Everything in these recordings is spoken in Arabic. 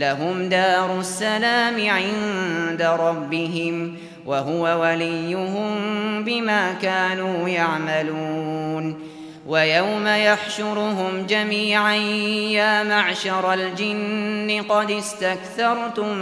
لهم دار السلام عند ربهم وهو وليهم بما كانوا يعملون ويوم يحشرهم جميعا يا معشر الجن قد استكثرتم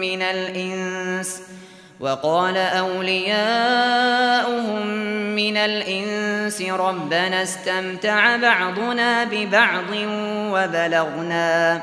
من الإنس وقال أولياؤهم من الإنس ربنا استمتع بعضنا ببعض وبلغنا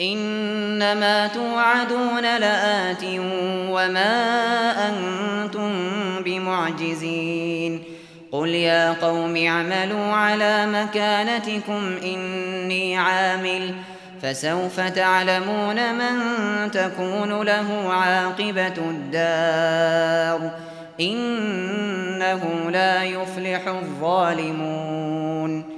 إنما توعدون لآت وما أنتم بمعجزين. قل يا قوم اعملوا على مكانتكم إني عامل. فسوف تعلمون من تكون له عاقبة الدار. إنه لا يفلح الظالمون.